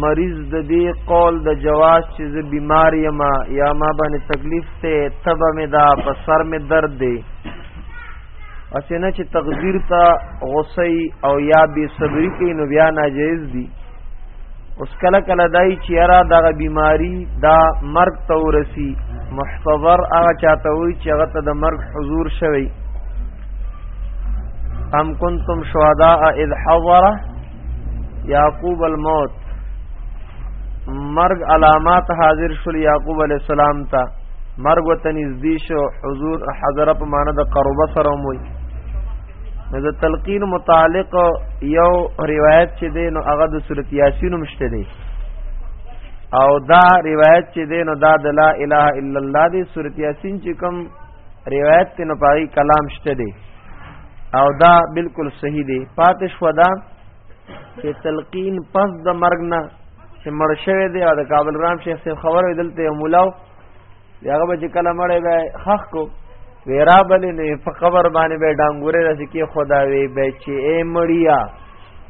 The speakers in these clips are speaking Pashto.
مریض د دې قول د جواز چې زه بیمار یم یا ما باندې تکلیف ته تبه مې دا په سر مې درد دی اسنه چې تقدیر ته غصې او یا بے صبری کوي نو بیا ناجیز دي اوس کله کله دای چې را دغه بیماری دا مرګ تورسی محتضر هغه چاته وي چې هغه ته د مرګ حضور شوی ام کنتم شهداء اذ حضر یعقوب الموت مرگ علامات حاضر شول یعقوب علی السلام ته مرگ وته نږدې شو حضور حضره په معنی د قربه سره موي نو د تلقین متعلق یو روایت چې دی نو هغه د سورۃ یاسین مشته دی او دا روایت چې دی نو دا د لا اله الا الله دی سورۃ یاسین چې کوم روایت ته نو پای کلام شته دی او دا بالکل صحیح دی پاتش ودا چې تلقین پس د مرګ نه چې مړ شوی دی او د کابل رام شیخ صاحب خبر ودلته مولاو هغه به چې کله مړ به خخ کو ویرا بلې نه په خبر باندې به ډنګوره رسې کې خدا وی به چې اے مړیا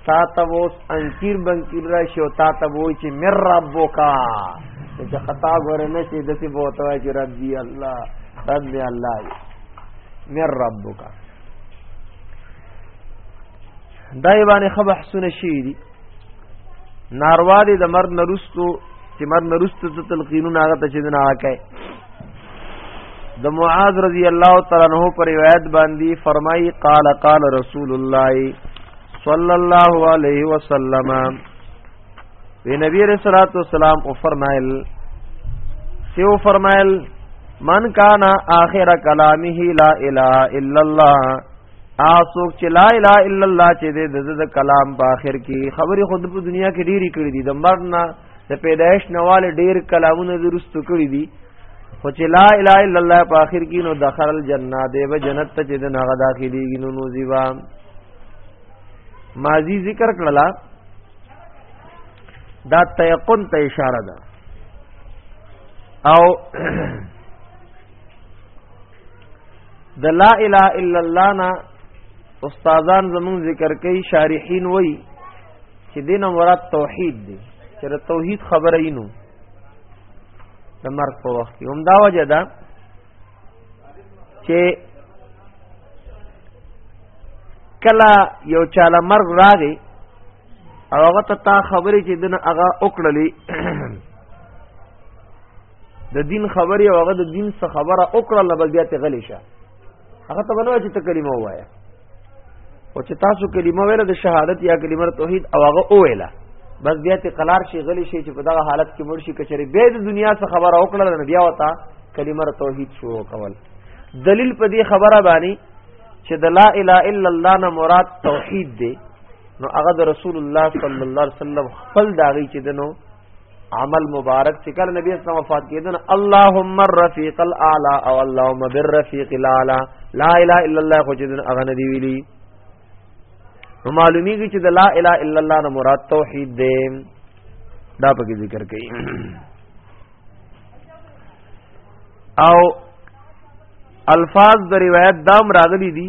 تا ته اوس انکیر بنکیر راشي او تا ته وای چې مر ربوکا چې خطا غره نشي د څه بوته چې ربي الله ربي الله مر ربوکا دای باندې خبر حسن شي دي ناروا دي د مرد نرستو چې مرد نرستو ته تلقینونه هغه ته چې نه راکای د معاذ رضی الله تعالی عنہ پر روایت باندې فرمایي قال قال رسول الله صلی الله علیه وسلم وی نبی رسول الله والسلام او فرمایل سیو فرمایل من کان اخر کلامه لا اله الا الله اسوک چې لا اله الا الله چې د کلام په اخر کې خبري خود په دنیا کې ډیری کړې دي د مرنا د پیدایش نواله ډیر کلامونه درستو کړی دي خو چې لا اله الا الله په اخر کې نو دخل الجنه دی به جنت ته چې نه داخليږي نو نو زیوا ماضی ذکر کړلا دا تيقن ته اشاره ده او د لا اله الا الله نا استادان زمون ذکر کوي شارحین وای چې دین مراد توحید دی چې د توحید خبره یې نو د مرګ په وخت کې هم دا وجه ده چې کله یو چاله مرګ راغی او هغه ته تا خبرې چې دنه هغه وکړلې د دین خبرې او هغه د دین څخه خبره وکړه لبګیا ته غلی شه هغه ته بنو چې ته کلمه وایا او چې تاسو کلمه ویله د شهادت یا کلمه توحید او هغه او ویله بس بیا ته قلار شي غلی شي چې په دغه حالت کې مرشي کچري به د دنیا څخه خبره وکړه نه بیا وتا کلمه توحید شروع کول دلیل په دې خبره باندې چې د لا اله الا الله نه مراد توحید دی نو هغه د رسول الله صلی الله علیه وسلم خپل داغي چې دنو عمل مبارک چې کله نبی اسلام وفات کېدنه اللهم الرفیق الاعلى او اللهم بالرفیق الاعلى لا اله الا الله خو چې دن اغه ندی ویلی نو معلومیږي چې د لا اله الا الله نه مراد توحید دی دا په کې ذکر کړي او الفاظ د روایت دام راغلي دي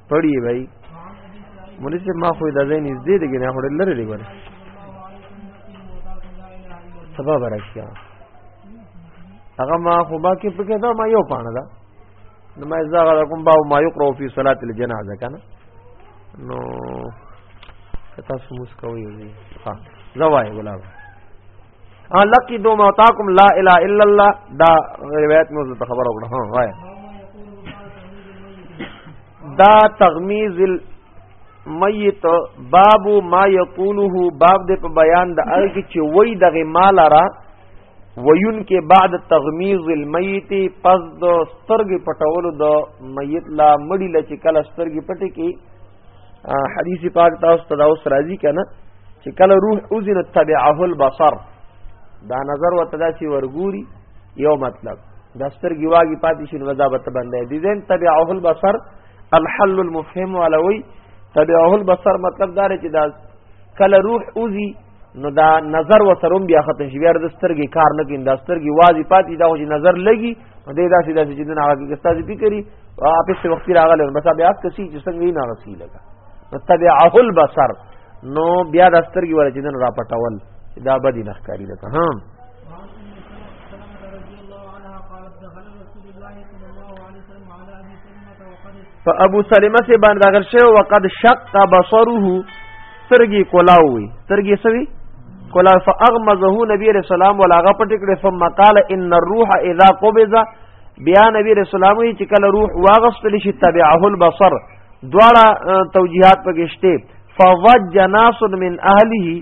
پڑھیے بھائی مولوی صاحب ما خو دا ځای نږدې دی کنه خو لري دی ګوره سبا برکیا هغه ما خو با کې پکې دا ما یو پانه دا نو ما زغه کوم باو ما یقرو فی صلات الجنازه کنه نو تاسو موږ کوی ها زوای ګلاب ها لقی دو موتاکم لا اله الا الله دا روایت مو زه خبر وکړه ها وای دا تغمیز المیت باب ما یقوله باب د په بیان د ارګ چې وای دغه مال را ویون کې بعد تغمیز المیت پس د سترګې پټولو د میت لا مړی لچ کله سترګې پټې کې حدیث پاک تاسو ته دا اوس راځي کنه چې کله روح اذن تبعه البصر دا نظر وته دا چې ورګوري یو مطلب د سترګې واګي پاتې شي نو دا به ته باندې دي زين تبعه البصر الحل المفهم علوي تبعه البصر مطلب دا چې دا کله روح اوزي نو دا نظر وسروم بیا ختم شي بیا د سترګې کار نه کیند سترګې وازی پاتې دا خو نظر لګي نو دې داسې داسې چې نه هغه کې ستاسو فکرې اپس څه وخت راغله بس بیا اپ کسي چې څنګه یې نه غسی لګا نو تبعه البصر نو بیا د سترګې ور چې نه را پټول دا بدی نه ښکاری لکه ها په ابو سلمہ سے باندې داخل شوی وقد شق بصره سترګي کولاوي سترګي سوي کولا فاغمزه نبی رسول الله ولا غپټ کړي ثم قال ان الروح اذا قبض بیا نبی رسول الله چې کله روح واغستل شي تبعه البصر دواړه توجيهات پکې شته فوج ناس من اهله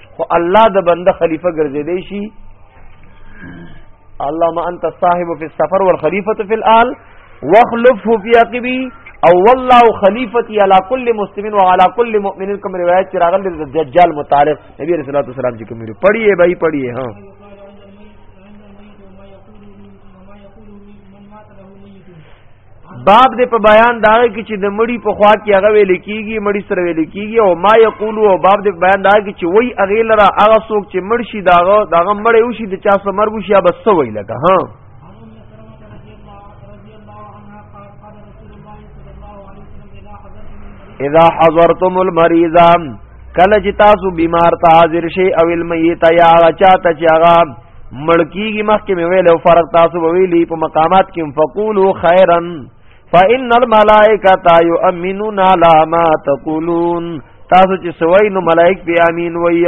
خو الله د بنده خلیفہ ګرځیدې شي اللهم انت صاحب فی السفر والخلیفۃ فی الال واخلفه فی عقبی او والله خلیفتی علی کل مسلم و علی کل مؤمن کوم روایت چې راغلی د دجال متعلق نبی رسول الله صلی الله علیه وسلم چې کوم پڑھیے بھائی پڑھیے ها باب دې په بیان دا کې چې د مړی په خوا کې هغه ویل کیږي مړی سره ویل کیږي او ما یقول او باب دې په بیان دا کې چې وای هغه لره هغه څوک چې مړ شي داغه داغه مړ یو شي د چا سمر وشي یا بس وای لګه ها اذا حضرتم المريض کله چې تاسو بیمار ته حاضر شي او المیت یا چاته چې هغه مړکیږي مخکې مې ویل او فرق تاسو ویلي په مقامات کې فقولو خیرا فإن الملائکه یؤمنون علی ما تقولون تاسو چې سوي نو ملائک به امین وایي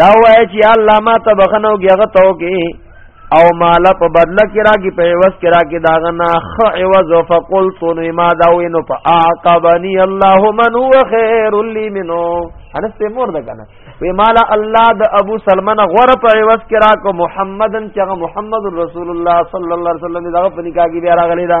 دا وای چې الله ما ته بخنو کې هغه تو کې او مال په بدل کې راګي په عوض کې راګي دا غنا خ عوض فقلت نو ما دا وینو په عاقبني الله من هو خير لي منه انس ته مور ده کنه وی مال الله د ابو سلمان غره په عوض کې راکو محمدن چې محمد رسول الله صلی الله علیه وسلم دا په نکاح کې بیا راغلی دا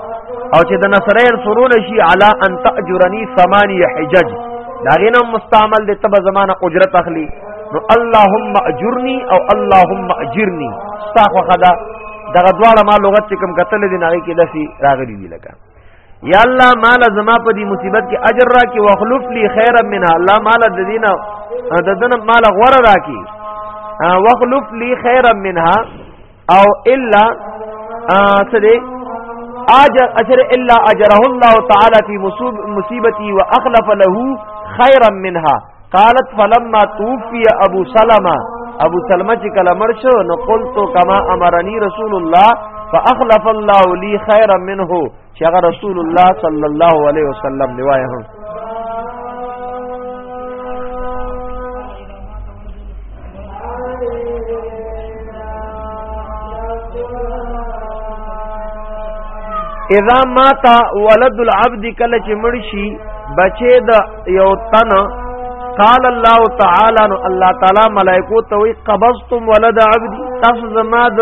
او چې د نصرین سرونه شي علا ان تاجرنی ثمانی حجج دا غینم مستعمل دي تب زمانہ اجرت اخلي نو اللهم اجرنی او اللهم اجرنی استغفر خدا دغه دواړه ما لغت چې کوم قتل دي ناغي کې دسی راغلي دي لکه یا الله مال زما په دې مصیبت کې اجر را کې واخلف لي خیرا منها الله مال د دینه د دنه مال غوړه را کې واخلف لي خیرا منها او الا سدي اجر اجر الا اجره الله تعالى في مصيبتي واخلف له خيرا منها قالت فلما توفي ابو سلمہ ابو سلمہ چې کله مرشو نو قلت کما امرني رسول الله فاخلف الله لي خيرا منه چې هغه رسول الله صلی الله علیه وسلم دی وایي هم اذا مات ولد العبد کله چې مړ شي بچې د یو تن قال الله تعالی نو الله تعالی ملائکو ته وی قبضتم ولد عبد تاسو زما د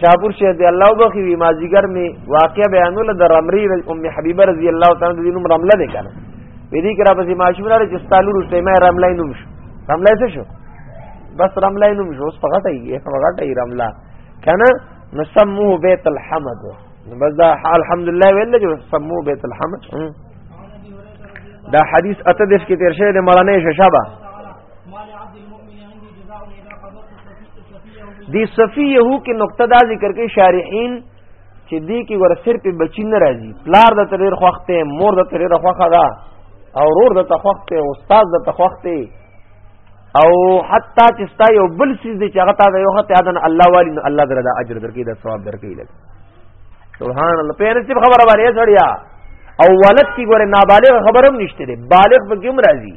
شاپور شه دی الله وبخي وی ما زیګر می واقع بیانول د رمری ام حبیبه رضی الله تعالی د نوم رمله ده کنه وی دې کرا پسې ماشوم لري چې ستالو رسته ما رمله نوم شو رمله څه شو بس رمله نوم شو اوس پغټه یې پغټه یې رمله کنه نسموه بیت الحمد بس دا الحمدلله ویل چې سموه بیت الحمد دا حدیث اته دیش کې تیر شوی د مولانا ششابه دی صفی یهو کې نقطه دا ذکر کوي شارحین چې دی کې ور سر په بچی نه راځي پلار د تریر خوخته مور د تریر خوخه ده او رور د تخوخته استاد د تخوخته او حتی چې ستا یو بل سیز دی چې هغه تا یو خطه اذن الله والی نو الله درته اجر درکې د ثواب درکې لګ سبحان الله پیر څه خبره باندې سړیا او ولد کی ګوره نابالغ خبرم نشته دی بالغ به کوم راځي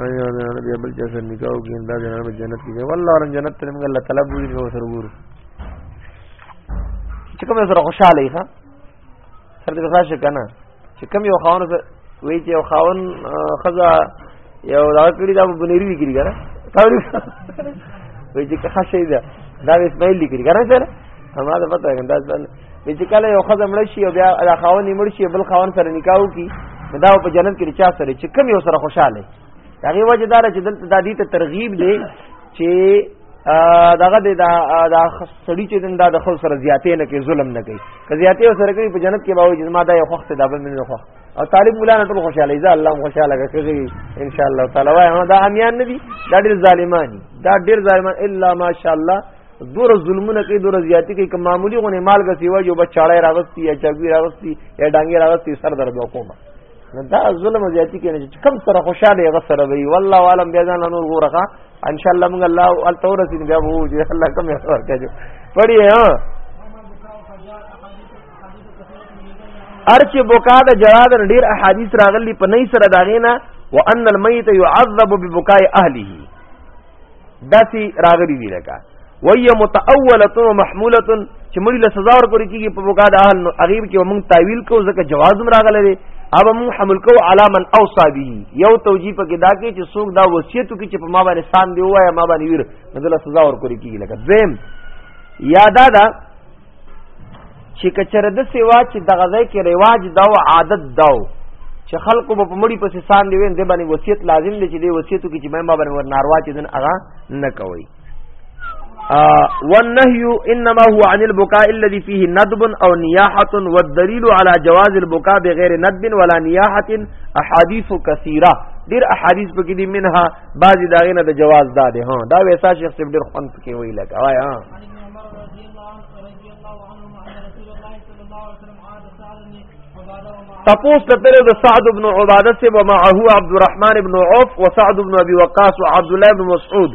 ایا دا نه بیا بل چا سره نکاح وکړي دا د نه جنت کې والله رن جنت تر موږ الله طلب وی نو سره ګورو چې کوم سره خوشاله ښه سره دې راشه کنه چې کوم یو خاون وی چې یو خاون خزا یو دا کړی دا بنری دی کړی کنه تاوري وی چې ښه شي دا دا اسماعیل دی کړی کنه سره همدا پته کنده وی چې کله یو خزم مړ شي او بیا دا خاون یې مړ شي بل خاون سره نکاح وکړي دا په جنت کې چا سره چې کم یو سره خوشاله هغه وجه دار چې دلته د دې ته ترغیب دی چې داغه د دا سړی چې دنده د خو سره زیاتې نه کوي ظلم نه کوي که زیاتې سره کوي په جنت کې باوجود ما دا یو وخت دا به منه خو او طالب مولا نه ټول خوشاله ځه الله خوشاله کوي ان شاء الله تعالی وای دا امیان نه دي دا ډیر ظالمانی دا ډیر ظالمان الا ماشاء الله دور ظلمونه کوي دور زیاتی کوي کوم معمولی غونه مالګه سیوا جو بچاړه راغستی یا چاګوی راغستی یا ډانګي راغستی سر درد وکوما نو دا ظلم زیاتی کوي چې کم سره خوشاله یې غسر وي والله عالم بیا ځان نور غورخه ان شاء الله موږ الله ال تورث بیا وو چې الله کوم یې ورکړي پړی ها ارچ بوکا د جراد ډیر احادیث راغلی په نه سره داغینا وان المیت يعذب ببکاء اهله داسي راغلي دي لکه وهي متأوله ومحموله چې مړي له سزا ورکړي کیږي په بوګا د اهل اغیب کې موږ تعویل کو ځکه جواز هم راغلی دی اب موږ حمل کو علی من اوصى به یو توجیه پکې دا کې چې څوک دا وصیت کوي چې په ما باندې سان دی وایا ما باندې ویر نو له سزا ورکړي کیږي لکه زم یادا دا چې کچره د سیوا چې د غزای کې رواج دا او عادت دا چې خلکو په مړی پسې سان دی وین د باندې وصیت لازم دی چې د وصیتو کې چې مې ما باندې ور ناروا چې دن اغا نه کوي والنهي انما هو عن البكاء الذي فيه ندب او نياحه والدليل على جواز البكاء بغير ندب ولا نياحه احاديث كثيره ډیر احادیث پکې دي منها بعضی داغه نه د جواز داده ها دا ویسا شیخ صاحب ډیر خوند پکې وی لګا وای ها تپوس کتره د سعد بن عباده سے ومعه عبد الرحمن بن عوف وسعد بن ابي وقاص وعبد الله بن مسعود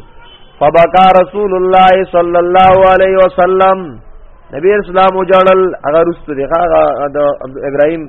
فبكى رسول الله صلى الله عليه وسلم نبی اسلام وجړل اگر است دی هغه د ابراهيم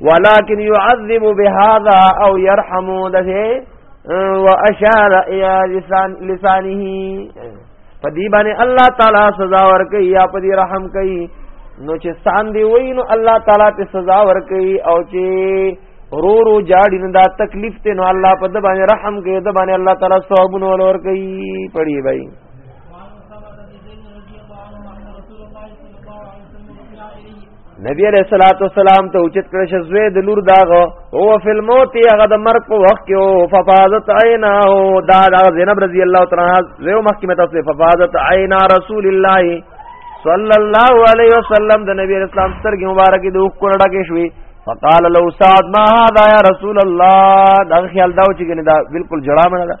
ولكن يعذب بهذا او يرحم ده واشار الى لسان لسانه پدی باندې الله تعالی سزا ور کوي یا پدی رحم کوي نو چې سان دی وای نو الله تعالی ته سزا ور کوي او چې رو رو جاړي نه دا تکلیف ته نو الله په د باندې رحم کوي د باندې الله تعالی ثوابونه ور کوي پړي بھائی نبی علیہ الصلوۃ والسلام ته اوچت کړه چې زوی د لور داغه او فل موت هغه د مرګ په وخت کې او ففاضت عینا او دا د زینب رضی الله تعالی عنها زوی مخکې مته څه ففاضت عینا رسول الله صلی الله علیه وسلم د نبی اسلام سترګې مبارکې د اوخ کړه کې شوې فقال لو سعد ما هذا یا رسول الله دا خیال دا چې دا بالکل جړا منه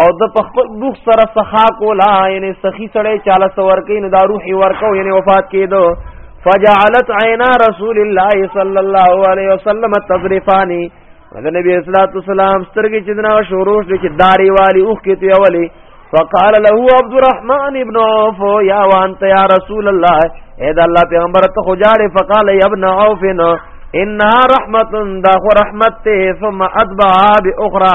او د په خپل روح سره سخا کولا یعنی سخی سره چاله سور کې نو دا روح ورکو یعنی وفات کېدو فجعلت عینا رسول الله صلی الله علیه وسلم تذرفانی د نبی اسلام والسلام سترګې چې دنا شروع شې چې داری والی اوخ کې ته اولی فقال له عبد الرحمن ابن عوف یا وانت یا رسول الله اے دا الله پیغمبر ته خجاره فقال یا ابن عوف انها رحمت دا خو رحمت ته ثم اتبع باخرى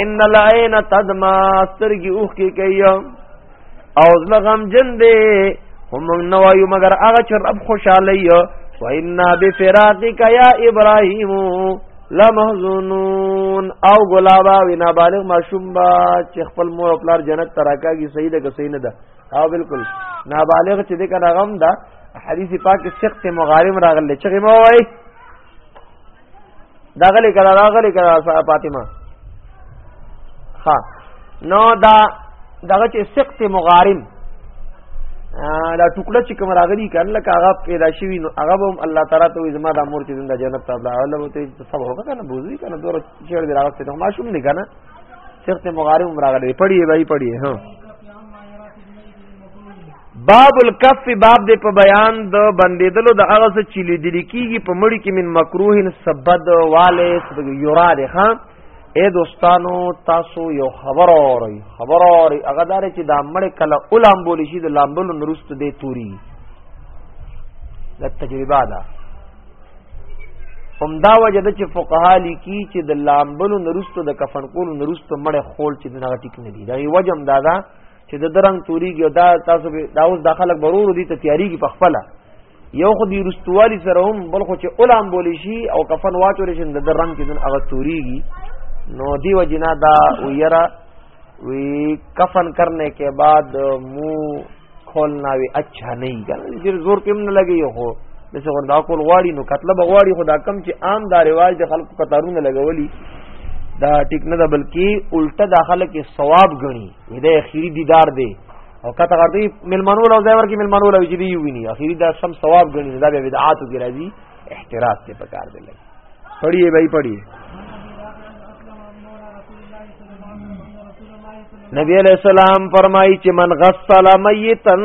ان العين تدما سترګي اوخ کې کوي او زله غم جن دی هم نو وایو مگر هغه چې رب خوشاله یو و ان بفراقک یا ابراهیم لمحزونون او غلابا وینا بالغ معشوم با چې خپل مور خپل جنت تراکاږي صحیح ده که صحیح نه ده او بالکل نابالغ چې دې کنه غم ده حدیث پاک سخت مغارم راغله چې مو وای دا غلې کړه دا غلې کړه فاطمه ها نو دا دغه چې سقط مغارم دا ټوکړه چې کوم راغلی کړه لکه هغه پیدا شوی نو هغه هم الله تعالی ته زما د امور چې زنده جنت ته الله الله وته سب هوګه کنه بوزي کنه دور چیر دی راغسته نو ما شوم نه کنه سقط مغارم راغلی پڑھیے بھائی پڑھیے ها باب الکف باب دې په بیان د بندیدلو د هغه څه چې لیدل کیږي په مړی کې من مکروهن سبد والے یورا ده ها اے دوستانو تاسو یو خبر اورئ خبر اورئ هغه دار چې دا مړ کله اولام بولی شي د لامبل نرست دی توري دا تجربه ده هم دا وجه ده چې فقها لیکي چې د لامبل نرست د کفن کول نرست مړ خول چې د نغټیک نه دی دا وجه هم دا ده چې د درنګ توریږي او دا تاسو به دا اوس د خلک برور دي ته تیاریږي په خپل یو خو دی رستوالی سره هم بل خو چې علام بولی شي او کفن واچول شي د درنګ کې دن هغه توریږي نو دی وجنا دا ویرا وی کفن کرنے کے بعد منہ کھولنا وی اچھا نہیں ګل ډیر زور پم نه لګي خو دغه وردا کول غواړي نو کتل بغواړي خدا کم چې عام دا رواج د خلکو قطارونه لګولي دا ټیک نه ده بلکې الټه داخله کې ثواب غني دې اخیری دیدار دی او کته غړدی ملمنو له ځای ورکی ملمنو له وجدي ویني اخیری دا سم ثواب غني دا به بدعات کی راځي احتراز ته پکار دی لګي پڑھیے بھائی پڑھیے نبی علیہ السلام فرمائی چې من غسل میتن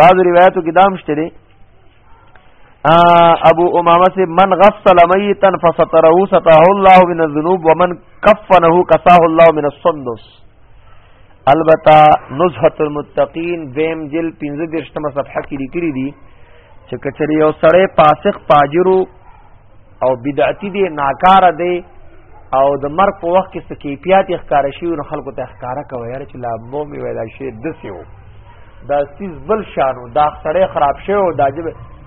بعض روایتو کې دام شته دي ابو امامه سے من غسل میتا فستره سته الله من الذنوب ومن کفنه کساه الله من الصندوق البته نزهت المتقین ویم جل 15 درشتمه صفحه کې لیکلي دي چې کچری یو سړی فاسق فاجرو او بدعتی دی ناکاره دی او د مرګ په وخت کې څه کیفیت ښکار شي او خلکو ته ښکار کوي یاره چې لا مو می ویلا شي دسیو دا سیز بل شانو دا سړی خراب شي او دا جب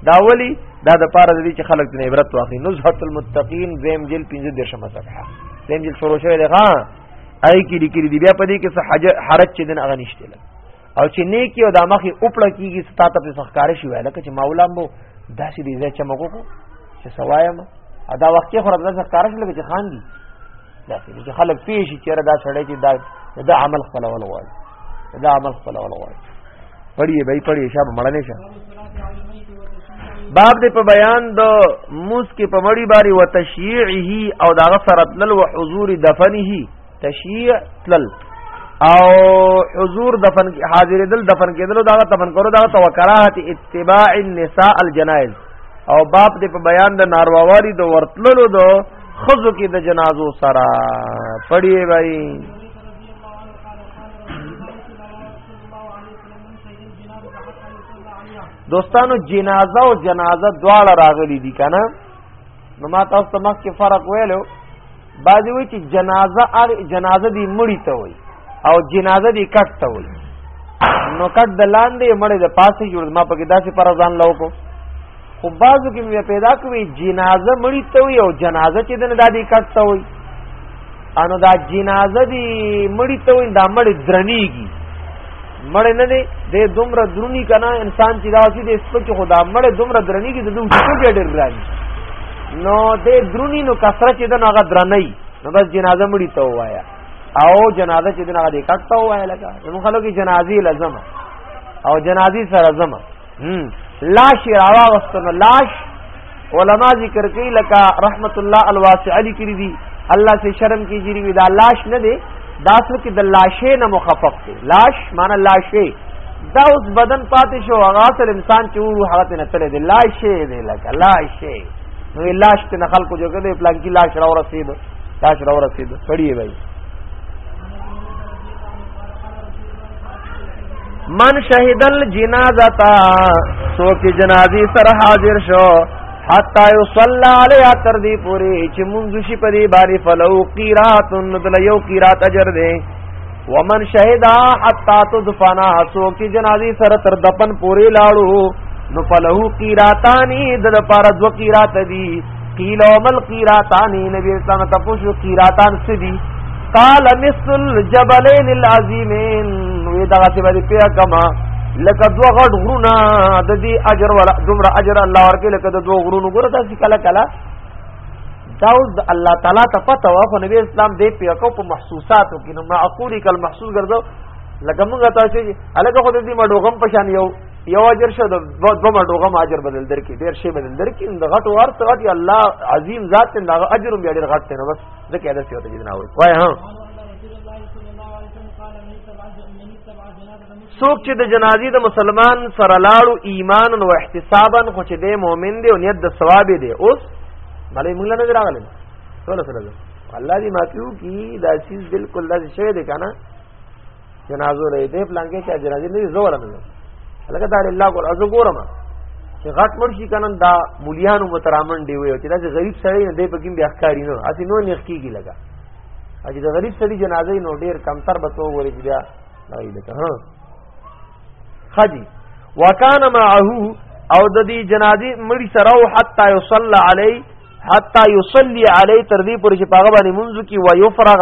دا ولی دا د پاره د دې چې خلک د عبرت واخلي نزهت المتقین زم جل 15 درشه مصحه زم جل شروع شوی دی ها آی کې لیکلي دی بیا په دې کې څه حرج چې دن اغه نشته او چې نیکی او د مخې اوپړه کیږي ستا ته په سخکار شي وای لکه چې مولا مو داسې دې ځای چمکو کو چې سوایم ادا وخت کې خو رب داسې کار شي لکه چې خان دي داسې چې خلک پیې شي چې دا سړی چې دا دا عمل خپل ول وای دا عمل خپل ول وای پڑھیے بھائی پڑھیے شاب مړنه شه باب دې په بیان د موس کې په مړی باری وتشیعه او دا غسرت لل وحضور دفنه تشیع تلل او حضور دفن حاضر دل دفن کېدل دا دفن کولو دا توکراهت اتباع النساء الجنائز او باب دې په بیان د نارواوالي د ورتللو دو خزو کې د جنازو سره پړی وای دوستانو جنازه او جنازه دواړه راغلي دي کنه نو ما تاسو ته مخکې فرق ویلو بعضی وی چې جنازه ار جنازه دی مړی ته وي او جنازه دی کټ ته وي نو کټ د لاندې مړی د پاسې جوړ ما پکې داسې پر ځان لو کو خو بعضو کې مې پیدا کوي جنازه مړی ته وي او جنازه چې دنه دادی کټ ته وي انو دا جنازه دی مړی ته وي دا مړی درنیږي مړ نه دی د دومره درونی کنه انسان چې دا چې د سپچ خدا مړ دومره درنی کې د دوه ټکو ډېر رانی نو د درونی نو کثرت چې د هغه درنۍ نو بس جنازه مړی ته وایا او جنازه چې د هغه د کټ ته وایا لکه نو خلکو کې جنازي لازم او جنازي سره زمه لاش راوا واستنو لاش علما ذکر کوي لکه رحمت الله الواسع علی کړی دي الله سے شرم کی جری وی دا لاش نه دی دا څه کې د لاشې نه مخفف دی لاش معنی لاشې دا اوس بدن پاتې شو هغه اصل انسان چې وو هغه نه تللی دی لاشې دی لکه لاشې نو لاش ته نقل کو جو کده پلان کی لاش راو رسید لاش راو رسید پڑھیے بھائی من شهد الجنازه تا سو کی جنازي سره حاضر شو حتا یصلی علیها تر دې پوری چې منځ شي په دې باندې فلو قیرات ندل یو قیرات اجر دی ومن شهدا حتا تدفنا سو کی جنازي سره تر دفن پوری لاړو نو فلو قیراتانی د لپاره دو قیرات دی قیل ومل قیراتان نبی اسلام تفوشو قیراتان سدی قال مثل جبلین العظیمین وی دغه څه باندې پیا کما لکه دو غټ غرونه د دې اجر ولا دومره اجر الله ورکه لکه د دو غرونو ګره تاسو کله کله داود الله تعالی ته پته و خو نبی اسلام دې پیا کو په محسوساتو کې نو معقولی کل محسوس ګرځو لکه موږ تاسو چې الګه خو دې مډوغم پشان یو یو اجر شو د دوه مډوغه ما اجر بدل درکې ډیر شی بدل درکې د غټ ور څه غټ الله عظیم ذات ته دا اجر هم ډیر غټ نه بس ځکه دا څه ته جنا وای وای ها څوک چې د جنازي د مسلمان سره لاړو ایمان او احتسابا خو چې د مؤمن دی او نیت د ثواب دی اوس بلې موږ نه راغلل سره سره الله دې معافيو کی دا چیز بالکل لږ شوی دی کنه جنازو لري دې پلان کې چې جنازې نه زور نه لکه دا الله ګور ازو ګورم چې غټ مړ شي کنن دا مليانو مترامن دی وي چې دا غریب سړی نه دی پکې بیا ښکاری نه اسی نو نه کیږي لگا اجي دا غریب سړی جنازه نو ډیر کم تر بچو ورې بیا نه وي لکه ها خدي وکان معه او د دې جنازي مړي سره او حتا يصلى عليه حتا يصلي عليه تر دې پورې چې پاغه باندې منځ کې و يفرغ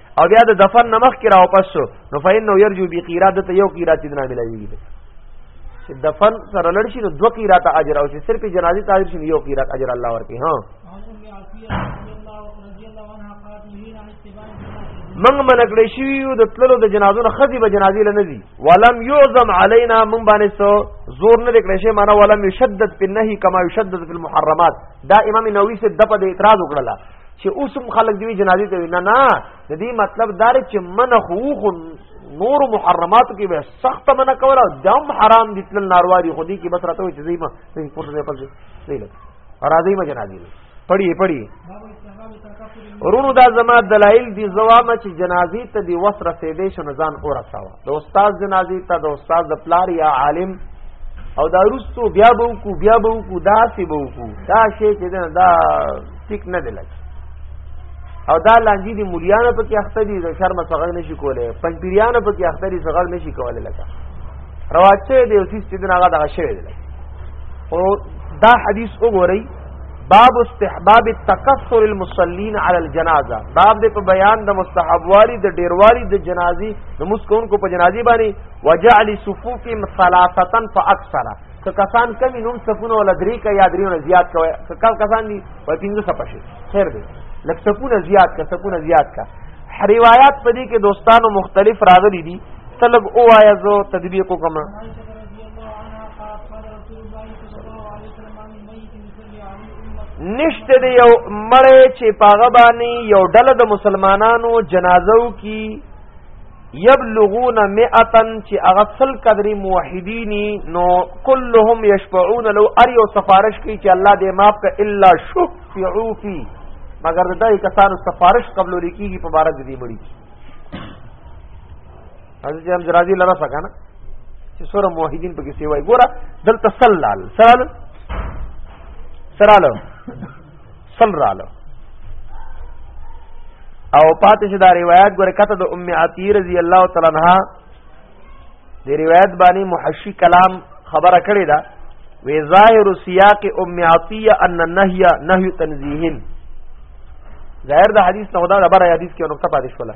او بیا د دفن نمخ کې راو پس شو نو فإنه يرجو بقيرات ته یو قیرات نه ملایږي چې دفن سره لړ شي نو دوه قیرات اجر او چې صرف جنازي تاجر شي یو قیرات اجر الله ورکي ها من من کړی شو یو د تللو د جنازو نه خدي به جنازي لنه دي ولم يعظم علينا من باندې سو زور نه کړی شي معنا ولم يشدد بالنهي كما يشدد في المحرمات دا امام نووي سے د په اعتراض وکړه چې اوس هم خلک دی جنازې ته نه نه د دې مطلب دا چې من خو خو نور محرمات کې به سخت منع کول او دم حرام دي تل نارواري خو دي کې بس راته چې زېما دې پورته دې پځې دې لګ راځي ما جنازې پړي پړي ورونو دا زما دلایل دي زوامه چې جنازې ته دی وسره سیدې شنزان اورساوه د استاد جنازې ته د استاد د پلار یا عالم او دا رستو بیا به کو بیا به کو دا سی به کو دا شی چې دا ټیک نه دی لګ او دا لانجی دی مليانو په کې اخته دي د شرم صغر نشي کوله پنځپیرانو په کې اخته دي صغر نشي کوله لکه رواچه دی او سیس چې دغه دغه شی دی او دا حدیث وګورئ باب استحباب تکثر المصلين على الجنازه باب دې په بیان د مستحبوالي د ډیروالي د جنازي د مسکون کو په جنازي باندې وجعل صفوفهم ثلاثه فاكثر که کسان کمی نوم صفونه ولا درې کا یا درېونه زیات کوي که کم کسان دي په پنځه صفه شي خیر دی لکه صفونه زیات کا صفونه زیات کا روایت په دې کې دوستانو مختلف راغلي دي تلګ او آیا زو تدبیق کوم نشته دی یو مړی چې پاغه باندې یو ډله د مسلمانانو جنازو کی یبلغون مئتن چې هغه سل قدرې موحدینی نو کلهم یشفعون لو ار یو سفارش کی چې الله دې معاف کړه الا شفعو فی مگر دای کسانو سفارش قبول لیکيږي په بار د دې مړي حضرت امام جرازی لره څنګه نه چې سوره موحدین پکې سیوای ګوره دلته سلال سلال سرالو سلرالو او پاتې شي دا روایت ګوره کته د ام عطیه رضی الله تعالی عنها د روایت باندې محشی کلام خبره کړې ده وی ظاهر سیاق ام عطیه ان النهی نهی تنزیه ظاهر د حدیث نه خدا د بر حدیث کې نقطه پاتې شوله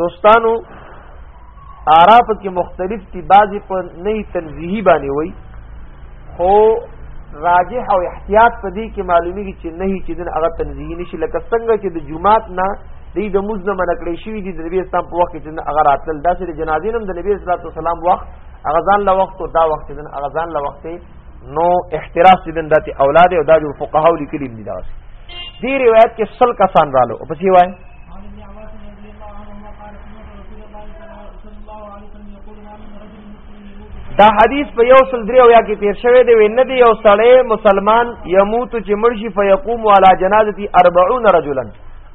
دوستانو اعراف کې مختلف دي بعضي په نه تنزیهی باندې وای خو راجح او احتیاط په دې کې معلومیږي چې نه چې دن هغه تنزیهی نشي لکه څنګه چې د جمعات نه دې د موز نه منکړې شوی دي د نبی اسلام په وخت کې چې هغه راتل داسې د جنازې نم د نبی اسلام والسلام وخت هغه ځان له وخت او دا وخت دن هغه ځان له وخت نو احتراس چې دن داتي اولاد او دا جو فقهاو لیکلي دي دا دې روایت کې سل کسان رالو او پسې وای عن ابن عباس رضي الله عنهما قال سمعت رسول الله صلى الله عليه وسلم يقول ما من رجل مسلم يموت دا حدیث په یو سل دریو یا کې تیر شوی دی وینه دی یو سړی مسلمان یموت چې مرشي فیقوم علی جنازتی 40 رجلا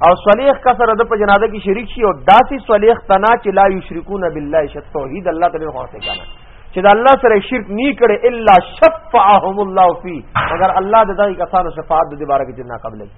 او صلیخ کسر د په جنازه کې شریک شي او داسې صلیخ تنا چې لا یشرکون بالله شت توحید الله تعالی خو ته کنه چې د الله سره شرک نی کړي الا شفعهم الله فی مگر الله د دغه کسانو شفاعت د بارے کې جنہ قبلې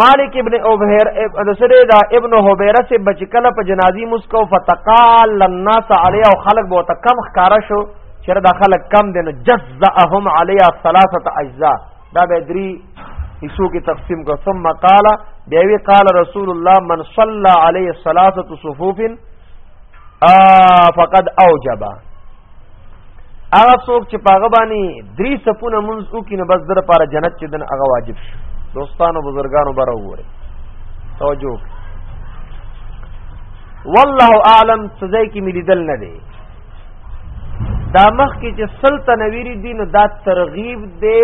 مالک ابن اوبهر دسره دا ابن هوبیره سے بچ کله په جنازي مسکو فتقال الناس علی او خلق بو ته کم خکارا شو چر دا خلق کم دین جزاهم علی ثلاثه اجزاء دا به دری حصو کې تقسیم کو ثم قال بیوی قال رسول الله من صلى علی ثلاثه صفوف فقد اوجبا هغه څوک چې پاغه باندې درې سپونه منځ او کې نه بس در لپاره جنت چې دن هغه واجب شي دوستانو بزرګانو بره وره توجه والله اعلم سزا کې ملي دل نه دی دا مخ کې چې سلطه نویری دین دا ترغیب دی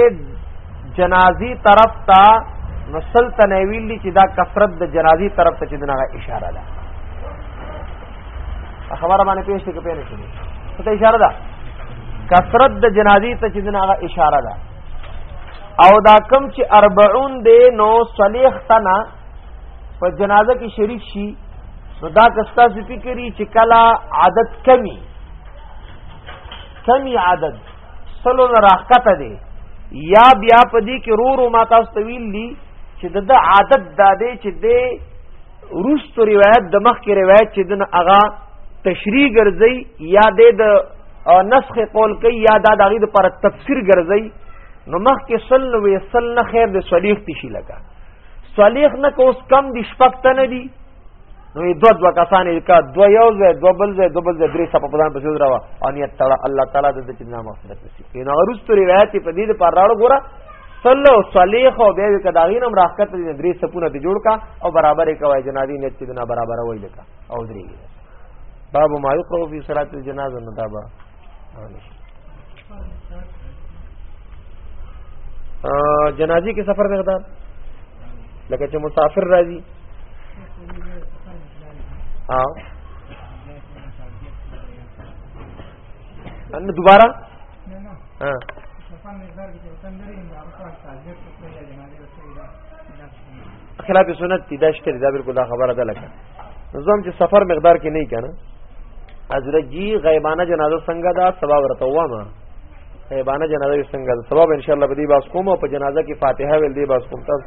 جنازي طرف ته نو سلطه نویلی چې دا کثرت د جنازي طرف ته چې دغه اشاره ده خبره باندې پیښ کې پیښ شي ته اشاره ده کثرت د جنازي ته چې دغه اشاره ده او دا کم چې 40 دی نو صلیح تنا په جنازه کې شریک شي نو دا کستا فکرې چې کلا عادت کمی کمی عادت سلو نه راکته دی یا بیا پدی کې رو رو ما تاسو ویل دي چې د عادت دا دی چې د روستو روایت د مخ کې روایت چې دنه اغا تشریح ګرځي یا د نسخ قول کوي یا د دغه پر تفسیر ګرځي نو مخ کې صلی الله علیه وسلم خیر د صلیخ تشی لگا صلیخ نه کو اوس کم دي شپک ته نه دي نو دو دو کسان کا دو یو زه دو بل زه دو بل زه درې سپ په ځان پسې دروا او نیت تعالی الله تعالی د دې چې نام مغفرت نصیب کړي نو ورستو روایت په دې پر راړو ګوره صلو صلیخ او بیا وکړه دا غینم راکته دې درې سپونه ته جوړ کا او برابرې کوي جنازي نیت دې نه برابر وای لکه او درې باب ما یقرو فی صلات الجنازه نو دا به جنازي کې سفر مقدار لکه چې مسافر راځي او ان دوباره ها خلاف سنت دي دا شته دا بالکل دا خبره ده لکه نظام چې سفر مقدار کې نه کنه حضرت جی غیبانه جنازه څنګه دا سبا ورته وامه غیبانه جنازه څنګه دا سبا ان شاء الله به دې باس کوم او په جنازه کې فاتحه ول دې باس کوم تاسو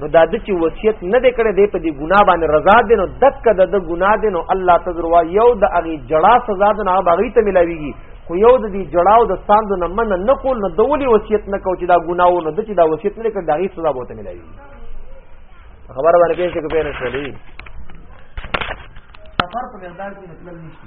نو دا د چې وصیت نه دی کړی دی په دې ګناه باندې رضا دی نو دک د د ګناه دی نو الله تذروا یو د هغه جړا سزا د نه باغی ته ملاویږي خو یو د دې جړا او د ساند نه من نه کول نو دولی وصیت نه کو چې دا ګناه و نو د چې دا وصیت نه کړ دا هیڅ سزا بوته ملاویږي خبره باندې کې څه کوي نه شولې سفر په مقدار کې مطلب نشته